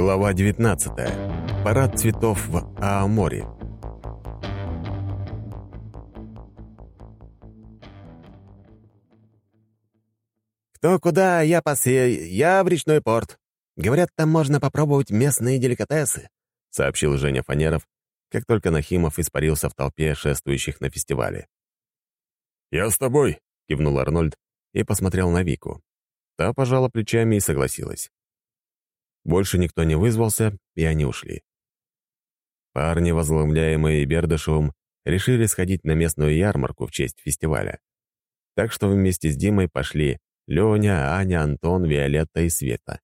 Глава 19. Парад цветов в Аоморе. «Кто куда, я пасе, я в речной порт. Говорят, там можно попробовать местные деликатесы», — сообщил Женя Фанеров, как только Нахимов испарился в толпе шествующих на фестивале. «Я с тобой», — кивнул Арнольд и посмотрел на Вику. Та пожала плечами и согласилась. Больше никто не вызвался, и они ушли. Парни, возглавляемые Бердышевым, решили сходить на местную ярмарку в честь фестиваля. Так что вместе с Димой пошли Леня, Аня, Антон, Виолетта и Света.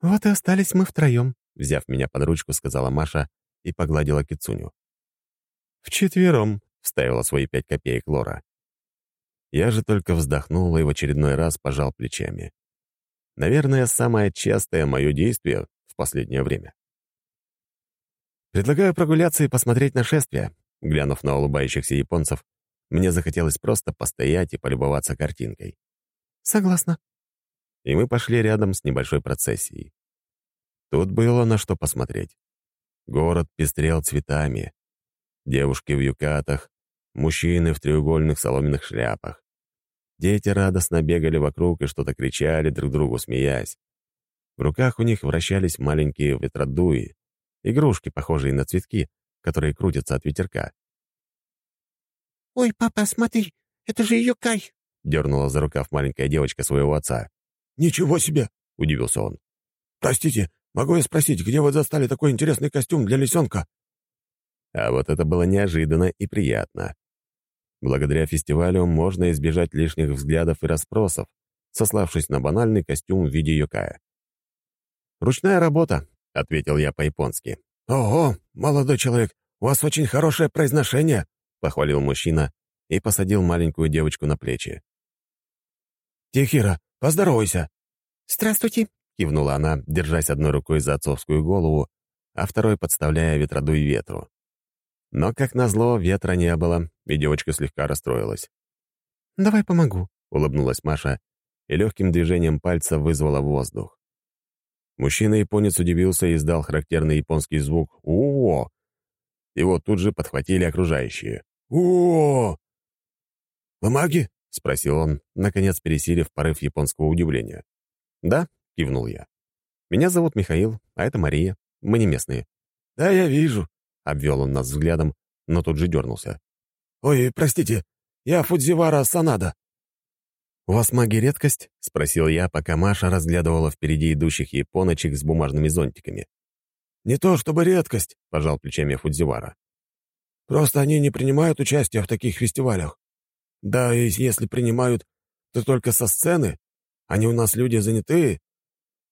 «Вот и остались мы втроем», — взяв меня под ручку, сказала Маша и погладила Кицуню. «Вчетвером», — вставила свои пять копеек Лора. Я же только вздохнул и в очередной раз пожал плечами. Наверное, самое частое мое действие в последнее время. Предлагаю прогуляться и посмотреть нашествие. Глянув на улыбающихся японцев, мне захотелось просто постоять и полюбоваться картинкой. Согласна. И мы пошли рядом с небольшой процессией. Тут было на что посмотреть. Город пестрел цветами. Девушки в юкатах, мужчины в треугольных соломенных шляпах. Дети радостно бегали вокруг и что-то кричали друг другу, смеясь. В руках у них вращались маленькие ветродуи, игрушки, похожие на цветки, которые крутятся от ветерка. «Ой, папа, смотри, это же ее Кай!» — дернула за рукав маленькая девочка своего отца. «Ничего себе!» — удивился он. «Простите, могу я спросить, где вы застали такой интересный костюм для лисенка?» А вот это было неожиданно и приятно. Благодаря фестивалю можно избежать лишних взглядов и расспросов, сославшись на банальный костюм в виде юкая. «Ручная работа», — ответил я по-японски. «Ого, молодой человек, у вас очень хорошее произношение», — похвалил мужчина и посадил маленькую девочку на плечи. «Тихира, поздоровайся!» «Здравствуйте!» — кивнула она, держась одной рукой за отцовскую голову, а второй подставляя ветродуй ветру. Но, как назло, ветра не было, и девочка слегка расстроилась. «Давай помогу», — улыбнулась Маша и легким движением пальца вызвала воздух. Мужчина-японец удивился и издал характерный японский звук «О!». Его тут же подхватили окружающие. «О!» «Вы маги?» — спросил он, наконец пересилив порыв японского удивления. «Да», — кивнул я. «Меня зовут Михаил, а это Мария. Мы не местные». «Да, я вижу», — обвел он нас взглядом, но тут же дернулся. «Ой, простите, я Фудзивара Санада». «У вас магия редкость?» — спросил я, пока Маша разглядывала впереди идущих японочек с бумажными зонтиками. «Не то чтобы редкость», — пожал плечами Фудзивара. «Просто они не принимают участия в таких фестивалях. Да, и если принимают, то только со сцены. Они у нас люди занятые.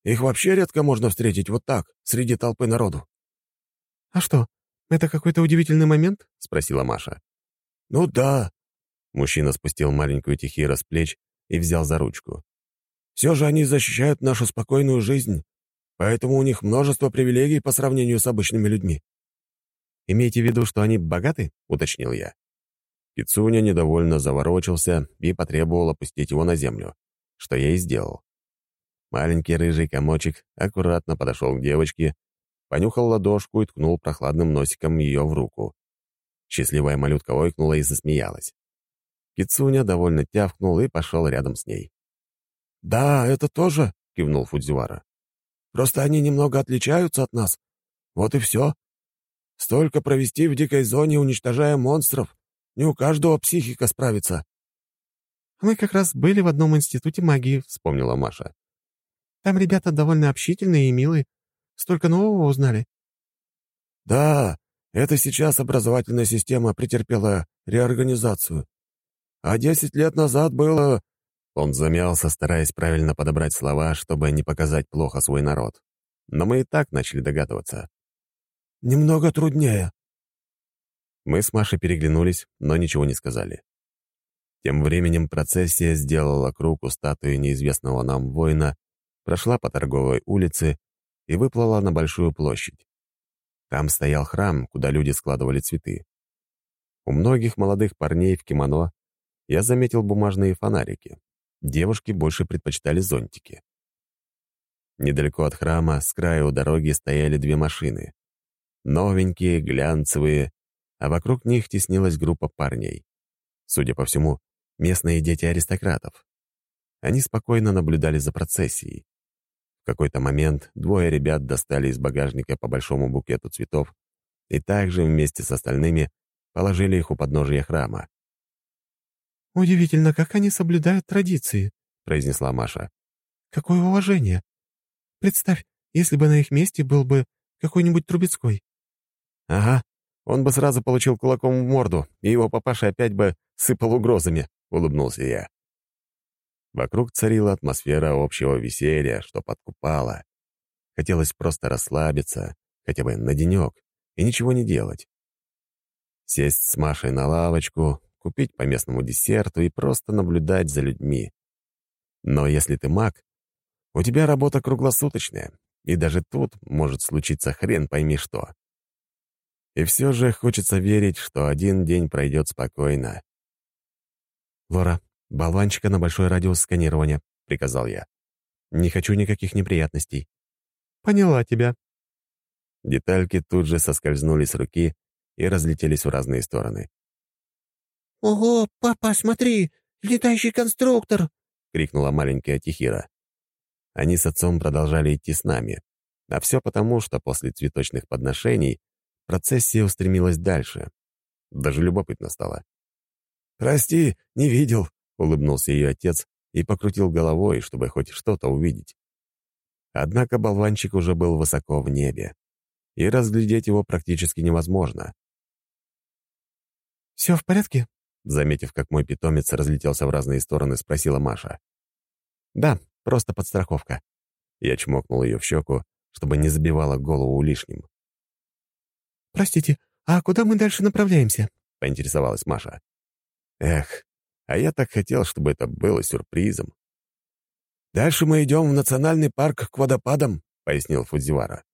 Их вообще редко можно встретить вот так, среди толпы народу». «А что, «Это какой-то удивительный момент?» — спросила Маша. «Ну да». Мужчина спустил маленькую Тихира с плеч и взял за ручку. «Все же они защищают нашу спокойную жизнь, поэтому у них множество привилегий по сравнению с обычными людьми». «Имейте в виду, что они богаты?» — уточнил я. Кицуня недовольно заворочился и потребовал опустить его на землю, что я и сделал. Маленький рыжий комочек аккуратно подошел к девочке понюхал ладошку и ткнул прохладным носиком ее в руку. Счастливая малютка ойкнула и засмеялась. Кицуня довольно тявкнул и пошел рядом с ней. «Да, это тоже», — кивнул Фудзивара. «Просто они немного отличаются от нас. Вот и все. Столько провести в дикой зоне, уничтожая монстров. Не у каждого психика справится». «Мы как раз были в одном институте магии», — вспомнила Маша. «Там ребята довольно общительные и милые. Столько нового узнали». «Да, это сейчас образовательная система претерпела реорганизацию. А десять лет назад было...» Он замялся, стараясь правильно подобрать слова, чтобы не показать плохо свой народ. Но мы и так начали догадываться. «Немного труднее». Мы с Машей переглянулись, но ничего не сказали. Тем временем процессия сделала круг у статуи неизвестного нам воина, прошла по торговой улице и выплыла на большую площадь. Там стоял храм, куда люди складывали цветы. У многих молодых парней в кимоно я заметил бумажные фонарики. Девушки больше предпочитали зонтики. Недалеко от храма, с краю дороги, стояли две машины. Новенькие, глянцевые, а вокруг них теснилась группа парней. Судя по всему, местные дети аристократов. Они спокойно наблюдали за процессией. В какой-то момент двое ребят достали из багажника по большому букету цветов и также вместе с остальными положили их у подножия храма. «Удивительно, как они соблюдают традиции», — произнесла Маша. «Какое уважение! Представь, если бы на их месте был бы какой-нибудь Трубецкой». «Ага, он бы сразу получил кулаком в морду, и его папаша опять бы сыпал угрозами», — улыбнулся я. Вокруг царила атмосфера общего веселья, что подкупала. Хотелось просто расслабиться, хотя бы на денек, и ничего не делать. Сесть с Машей на лавочку, купить по местному десерту и просто наблюдать за людьми. Но если ты маг, у тебя работа круглосуточная, и даже тут может случиться хрен пойми что. И все же хочется верить, что один день пройдет спокойно. «Лора, болванчика на большой радиус сканирования», — приказал я. «Не хочу никаких неприятностей». «Поняла тебя». Детальки тут же соскользнули с руки и разлетелись в разные стороны. «Ого, папа, смотри, летающий конструктор!» — крикнула маленькая Тихира. Они с отцом продолжали идти с нами. А все потому, что после цветочных подношений процессия устремилась дальше. Даже любопытно стало. «Прости, не видел», — улыбнулся ее отец и покрутил головой, чтобы хоть что-то увидеть. Однако болванчик уже был высоко в небе, и разглядеть его практически невозможно. «Все в порядке?» Заметив, как мой питомец разлетелся в разные стороны, спросила Маша. «Да, просто подстраховка». Я чмокнул ее в щеку, чтобы не забивала голову лишним. «Простите, а куда мы дальше направляемся?» — поинтересовалась Маша. Эх, а я так хотел, чтобы это было сюрпризом. «Дальше мы идем в национальный парк к водопадам», — пояснил Фудзивара.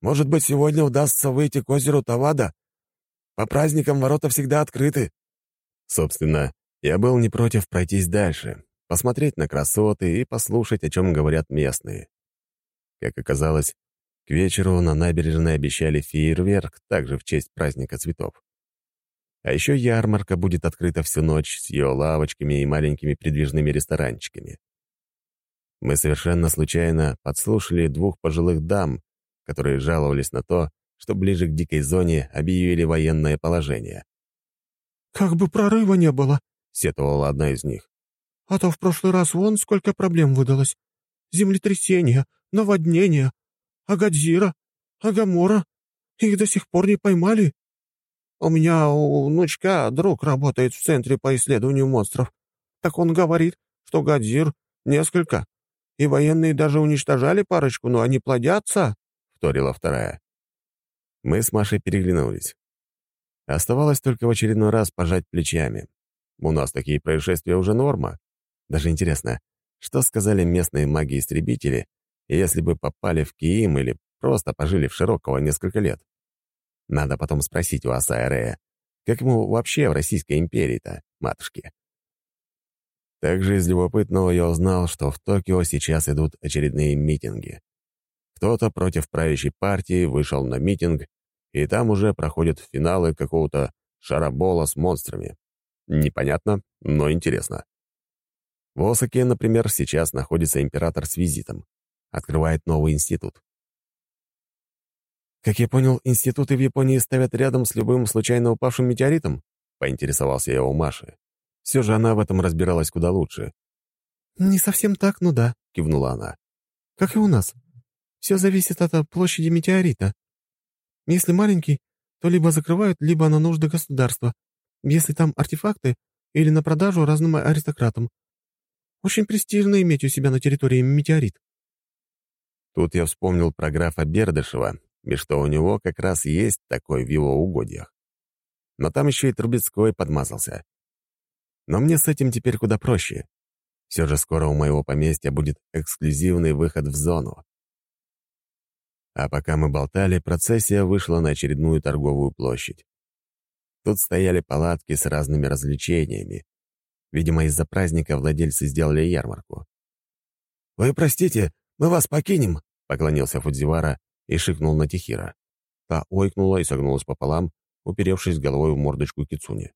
«Может быть, сегодня удастся выйти к озеру Тавада? По праздникам ворота всегда открыты». Собственно, я был не против пройтись дальше, посмотреть на красоты и послушать, о чем говорят местные. Как оказалось, к вечеру на набережной обещали фейерверк, также в честь праздника цветов. А еще ярмарка будет открыта всю ночь с ее лавочками и маленькими придвижными ресторанчиками. Мы совершенно случайно подслушали двух пожилых дам, которые жаловались на то, что ближе к дикой зоне объявили военное положение. «Как бы прорыва не было», — сетовала одна из них. «А то в прошлый раз вон сколько проблем выдалось. Землетрясения, наводнения, Агадзира, Агамора. Их до сих пор не поймали. У меня у внучка друг работает в Центре по исследованию монстров. Так он говорит, что Гадзир несколько. И военные даже уничтожали парочку, но они плодятся», — вторила вторая. Мы с Машей переглянулись. Оставалось только в очередной раз пожать плечами. У нас такие происшествия уже норма. Даже интересно, что сказали местные маги-истребители, если бы попали в Киим или просто пожили в Широкого несколько лет? Надо потом спросить у Асая Рея, как ему вообще в Российской империи-то, матушки. Также из любопытного я узнал, что в Токио сейчас идут очередные митинги. Кто-то против правящей партии вышел на митинг и там уже проходят финалы какого-то шарабола с монстрами. Непонятно, но интересно. В Осаке, например, сейчас находится император с визитом. Открывает новый институт. «Как я понял, институты в Японии ставят рядом с любым случайно упавшим метеоритом?» — поинтересовался я у Маши. Все же она в этом разбиралась куда лучше. «Не совсем так, ну да», — кивнула она. «Как и у нас. Все зависит от площади метеорита. Если маленький, то либо закрывают, либо на нужды государства, если там артефакты или на продажу разным аристократам. Очень престижно иметь у себя на территории метеорит. Тут я вспомнил про графа Бердышева, и что у него как раз есть такой в его угодьях. Но там еще и Трубецкой подмазался. Но мне с этим теперь куда проще. Все же скоро у моего поместья будет эксклюзивный выход в зону. А пока мы болтали, процессия вышла на очередную торговую площадь. Тут стояли палатки с разными развлечениями. Видимо, из-за праздника владельцы сделали ярмарку. «Вы простите, Мы вас покинем», — поклонился Фудзивара и шикнул на Тихира. Та ойкнула и согнулась пополам, уперевшись головой в мордочку Кицуни.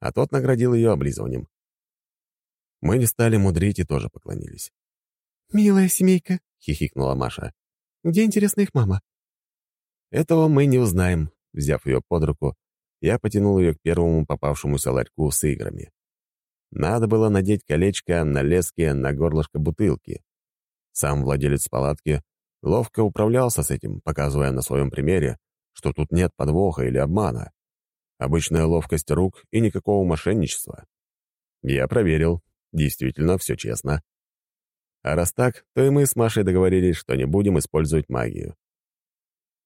А тот наградил ее облизыванием. Мы не стали мудрить и тоже поклонились. «Милая семейка», — хихикнула Маша. «Где, интересно, их мама?» «Этого мы не узнаем», — взяв ее под руку, я потянул ее к первому попавшемуся ларьку с играми. Надо было надеть колечко на леске на горлышко бутылки. Сам владелец палатки ловко управлялся с этим, показывая на своем примере, что тут нет подвоха или обмана. Обычная ловкость рук и никакого мошенничества. Я проверил. Действительно, все честно. А раз так, то и мы с Машей договорились, что не будем использовать магию.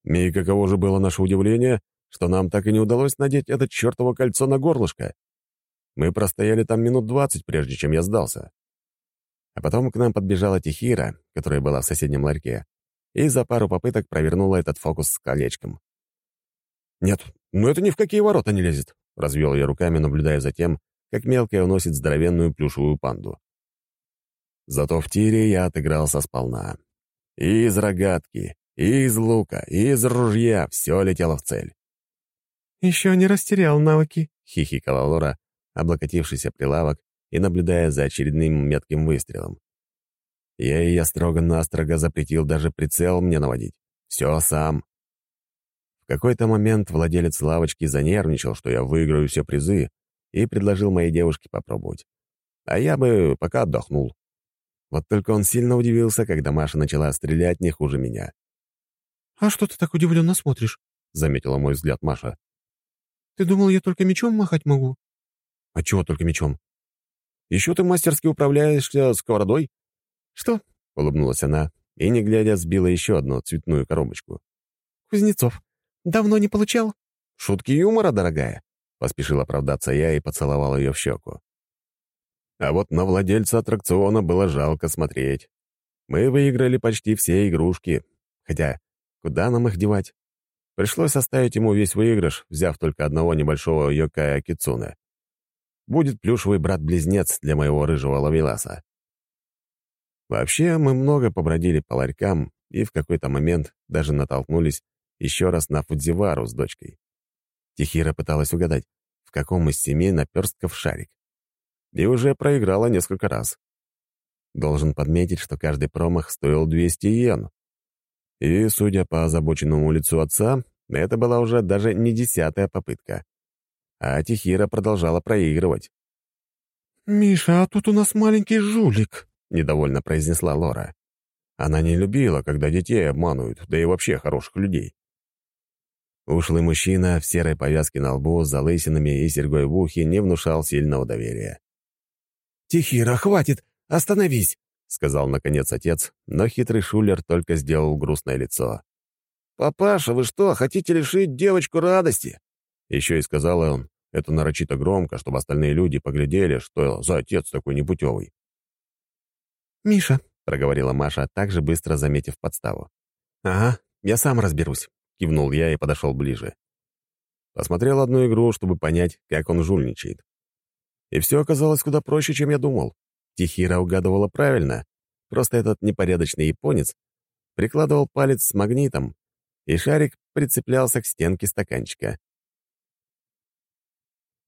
И каково же было наше удивление, что нам так и не удалось надеть это чертово кольцо на горлышко. Мы простояли там минут двадцать, прежде чем я сдался. А потом к нам подбежала Тихира, которая была в соседнем ларьке, и за пару попыток провернула этот фокус с колечком. «Нет, ну это ни в какие ворота не лезет», — развел я руками, наблюдая за тем, как мелкая уносит здоровенную плюшевую панду. Зато в тире я отыгрался сполна. И из рогатки, и из лука, и из ружья все летело в цель. «Еще не растерял навыки», — хихикала Лора, облокотившийся прилавок и наблюдая за очередным метким выстрелом. Я ее строго-настрого запретил даже прицел мне наводить. Все сам. В какой-то момент владелец лавочки занервничал, что я выиграю все призы, и предложил моей девушке попробовать. А я бы пока отдохнул. Вот только он сильно удивился, когда Маша начала стрелять не хуже меня. «А что ты так удивленно смотришь?» — заметила мой взгляд Маша. Ты думал, я только мечом махать могу?» «А чего только мечом? Еще ты мастерски управляешься сковородой?» «Что?» — улыбнулась она и, не глядя, сбила еще одну цветную коробочку. «Кузнецов, давно не получал?» «Шутки юмора, дорогая», — поспешил оправдаться я и поцеловал ее в щеку. А вот на владельца аттракциона было жалко смотреть. Мы выиграли почти все игрушки. Хотя, куда нам их девать? Пришлось оставить ему весь выигрыш, взяв только одного небольшого Йокая Кицуна. Будет плюшевый брат-близнец для моего рыжего лавеласа. Вообще, мы много побродили по ларькам и в какой-то момент даже натолкнулись еще раз на Фудзивару с дочкой. Тихира пыталась угадать, в каком из семи наперстков шарик. И уже проиграла несколько раз. Должен подметить, что каждый промах стоил 200 йен. И, судя по озабоченному лицу отца, это была уже даже не десятая попытка. А Тихира продолжала проигрывать. «Миша, а тут у нас маленький жулик», — недовольно произнесла Лора. Она не любила, когда детей обманывают, да и вообще хороших людей. Ушлый мужчина в серой повязке на лбу с залысинами и серьгой в ухе не внушал сильного доверия. «Тихира, хватит! Остановись!» — сказал, наконец, отец, но хитрый шулер только сделал грустное лицо. «Папаша, вы что, хотите лишить девочку радости?» Еще и сказал он, это нарочито громко, чтобы остальные люди поглядели, что за отец такой непутевый. «Миша», — проговорила Маша, также быстро заметив подставу. «Ага, я сам разберусь», — кивнул я и подошел ближе. Посмотрел одну игру, чтобы понять, как он жульничает. И все оказалось куда проще, чем я думал. Тихира угадывала правильно. Просто этот непорядочный японец прикладывал палец с магнитом, и шарик прицеплялся к стенке стаканчика.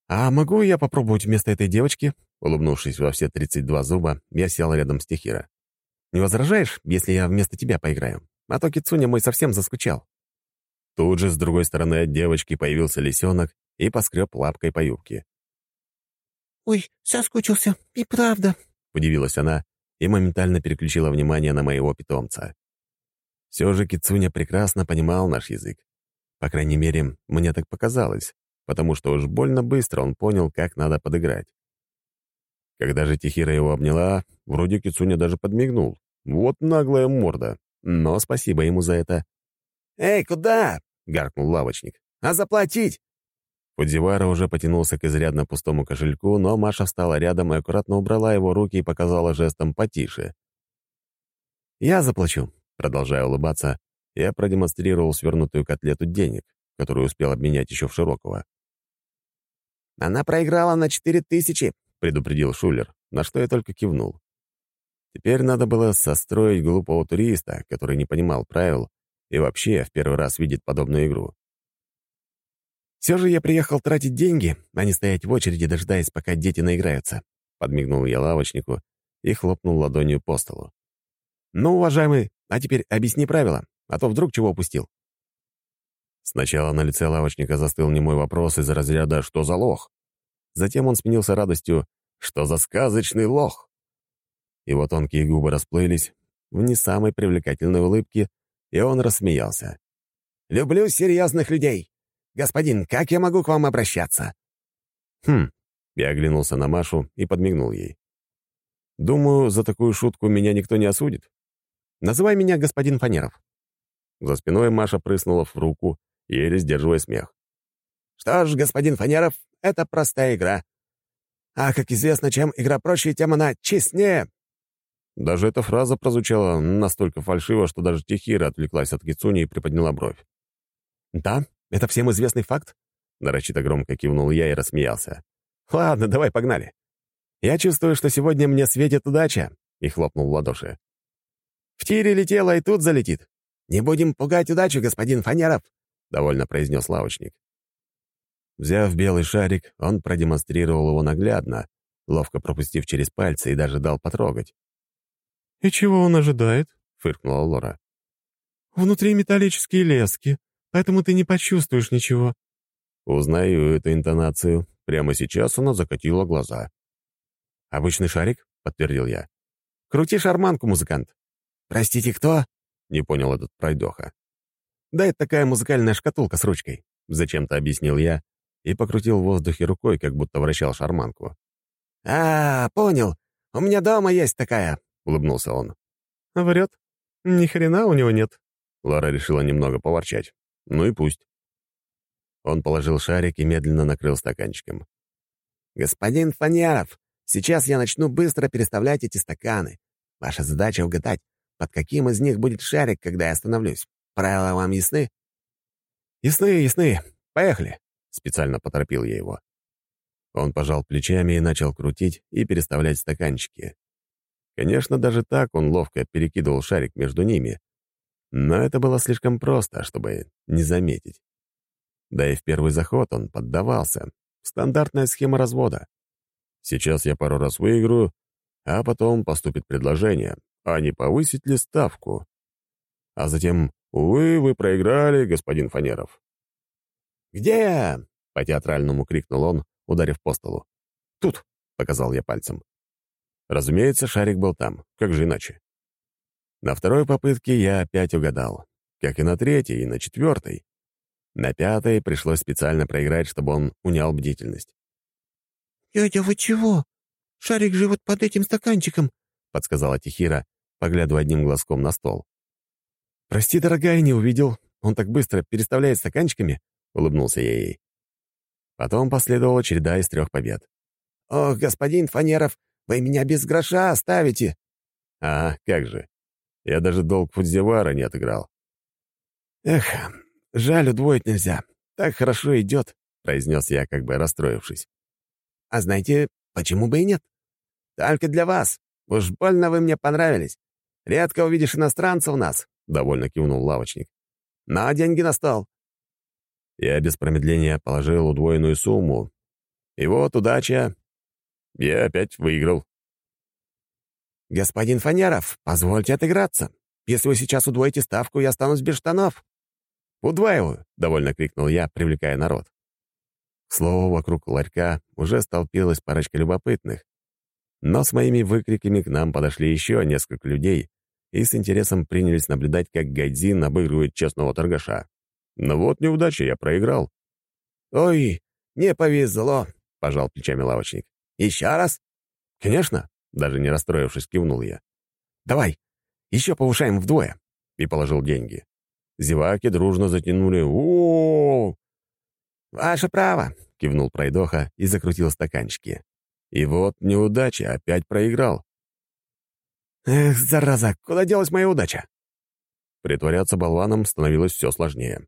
«А могу я попробовать вместо этой девочки?» Улыбнувшись во все 32 зуба, я сел рядом с Тихира. «Не возражаешь, если я вместо тебя поиграю? А то Кицуня мой совсем заскучал». Тут же с другой стороны от девочки появился лисенок и поскреб лапкой по юбке. «Ой, соскучился, и правда», — удивилась она и моментально переключила внимание на моего питомца. Все же Кицуня прекрасно понимал наш язык. По крайней мере, мне так показалось, потому что уж больно быстро он понял, как надо подыграть. Когда же Тихира его обняла, вроде Кицуня даже подмигнул. Вот наглая морда. Но спасибо ему за это. «Эй, куда?» — гаркнул лавочник. «А заплатить?» Фудзивара уже потянулся к изрядно пустому кошельку, но Маша встала рядом и аккуратно убрала его руки и показала жестом потише. «Я заплачу», — продолжая улыбаться, я продемонстрировал свернутую котлету денег, которую успел обменять еще в Широкого. «Она проиграла на четыре тысячи», — предупредил Шулер, на что я только кивнул. Теперь надо было состроить глупого туриста, который не понимал правил и вообще в первый раз видит подобную игру. «Все же я приехал тратить деньги, а не стоять в очереди, дожидаясь, пока дети наиграются», — подмигнул я лавочнику и хлопнул ладонью по столу. «Ну, уважаемый, а теперь объясни правила, а то вдруг чего упустил». Сначала на лице лавочника застыл немой вопрос из разряда «Что за лох?». Затем он сменился радостью «Что за сказочный лох?». Его тонкие губы расплылись в не самой привлекательной улыбке, и он рассмеялся. «Люблю серьезных людей. Господин, как я могу к вам обращаться?» «Хм». Я оглянулся на Машу и подмигнул ей. «Думаю, за такую шутку меня никто не осудит. Называй меня господин Фанеров». За спиной Маша прыснула в руку, еле сдерживая смех. «Что ж, господин Фанеров, это простая игра. А, как известно, чем игра проще, тем она честнее». Даже эта фраза прозвучала настолько фальшиво, что даже Тихира отвлеклась от Кицуни и приподняла бровь. «Да, это всем известный факт?» Нарочито громко кивнул я и рассмеялся. «Ладно, давай погнали. Я чувствую, что сегодня мне светит удача», — и хлопнул в ладоши. «В тире летела и тут залетит». «Не будем пугать удачу, господин Фанеров», — довольно произнес лавочник. Взяв белый шарик, он продемонстрировал его наглядно, ловко пропустив через пальцы и даже дал потрогать. «И чего он ожидает?» — фыркнула Лора. «Внутри металлические лески, поэтому ты не почувствуешь ничего». Узнаю эту интонацию. Прямо сейчас она закатила глаза. «Обычный шарик?» — подтвердил я. «Крути шарманку, музыкант». «Простите, кто?» — не понял этот пройдоха. «Да это такая музыкальная шкатулка с ручкой», — зачем-то объяснил я и покрутил в воздухе рукой, как будто вращал шарманку. «А, понял. У меня дома есть такая», — улыбнулся он. «Врет? Ни хрена у него нет». Лара решила немного поворчать. Ну и пусть. Он положил шарик и медленно накрыл стаканчиком. «Господин Фаняров, сейчас я начну быстро переставлять эти стаканы. Ваша задача — угадать, под каким из них будет шарик, когда я остановлюсь. Правила вам ясны?» «Ясны, ясны. Поехали!» — специально поторопил я его. Он пожал плечами и начал крутить и переставлять стаканчики. Конечно, даже так он ловко перекидывал шарик между ними, но это было слишком просто, чтобы не заметить. Да и в первый заход он поддавался. Стандартная схема развода. Сейчас я пару раз выиграю, а потом поступит предложение, а не повысить ли ставку. А затем, увы, вы проиграли, господин Фанеров. «Где?» — по-театральному крикнул он, ударив по столу. «Тут», — показал я пальцем. Разумеется, шарик был там, как же иначе. На второй попытке я опять угадал, как и на третьей, и на четвертой. На пятой пришлось специально проиграть, чтобы он унял бдительность. «Дядя, вы чего? Шарик же вот под этим стаканчиком», — подсказала Тихира, поглядывая одним глазком на стол. «Прости, дорогая, не увидел. Он так быстро переставляет стаканчиками», — улыбнулся я ей. Потом последовала череда из трех побед. «Ох, господин Фанеров, вы меня без гроша оставите!» «А, как же. Я даже долг Фудзивара не отыграл. «Эх, жаль, удвоить нельзя. Так хорошо идет», — произнес я, как бы расстроившись. «А знаете, почему бы и нет? Только для вас. Уж больно вы мне понравились. Редко увидишь иностранца у нас», — довольно кивнул лавочник. «Но деньги на стол». Я без промедления положил удвоенную сумму. И вот удача. Я опять выиграл. «Господин Фанеров, позвольте отыграться. Если вы сейчас удвоите ставку, я останусь без штанов». «Удваиваю!» — довольно крикнул я, привлекая народ. К слову, вокруг ларька уже столпилась парочка любопытных. Но с моими выкриками к нам подошли еще несколько людей и с интересом принялись наблюдать, как Гайдзин обыгрывает честного торгаша. Но вот неудача, я проиграл. «Ой, не повезло», — пожал плечами лавочник. «Еще раз?» «Конечно», даже не расстроившись, кивнул я. «Давай, еще повышаем вдвое!» И положил деньги. Зеваки дружно затянули -у, «Ваше право!» — кивнул пройдоха и закрутил стаканчики. И вот неудача, опять проиграл. «Эх, зараза, куда делась моя удача?» Притворяться болваном становилось все сложнее.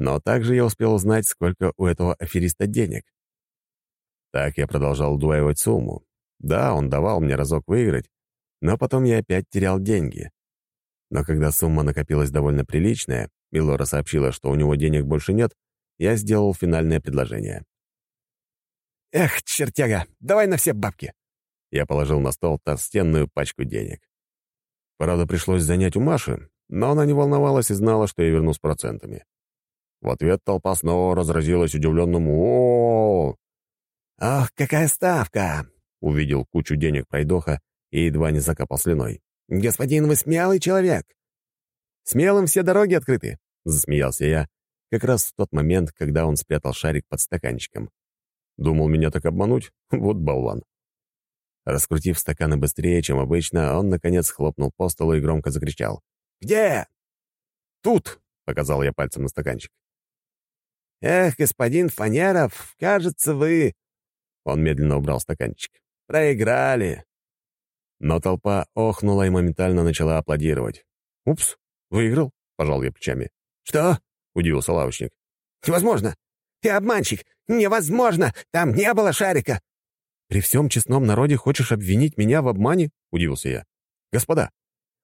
Но также я успел узнать, сколько у этого афериста денег. Так я продолжал удваивать сумму, да, он давал мне разок выиграть, Но потом я опять терял деньги. Но когда сумма накопилась довольно приличная, и Лора сообщила, что у него денег больше нет, я сделал финальное предложение. «Эх, чертяга, давай на все бабки!» Я положил на стол толстенную пачку денег. Правда, пришлось занять у Маши, но она не волновалась и знала, что я верну с процентами. В ответ толпа снова разразилась удивленным о! «Ох, какая ставка!» — увидел кучу денег пройдоха и едва не закапал слюной. «Господин, вы смелый человек!» «Смелым все дороги открыты!» — засмеялся я, как раз в тот момент, когда он спрятал шарик под стаканчиком. Думал меня так обмануть? Вот болван. Раскрутив стаканы быстрее, чем обычно, он, наконец, хлопнул по столу и громко закричал. «Где?» «Тут!» — показал я пальцем на стаканчик. «Эх, господин Фанеров, кажется, вы...» Он медленно убрал стаканчик. «Проиграли!» Но толпа охнула и моментально начала аплодировать. «Упс, выиграл?» — пожал я плечами. «Что?» — удивился лавочник. «Невозможно! Ты обманщик! Невозможно! Там не было шарика!» «При всем честном народе хочешь обвинить меня в обмане?» — удивился я. «Господа,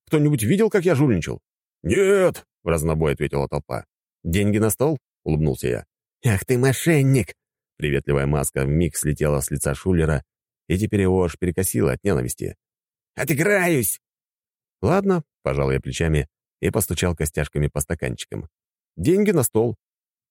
кто-нибудь видел, как я жульничал?» «Нет!» — в разнобой ответила толпа. «Деньги на стол?» — улыбнулся я. «Ах ты мошенник!» Приветливая маска вмиг слетела с лица Шулера, и теперь его аж перекосило от ненависти. «Отыграюсь!» «Ладно», — пожал я плечами и постучал костяшками по стаканчикам. «Деньги на стол.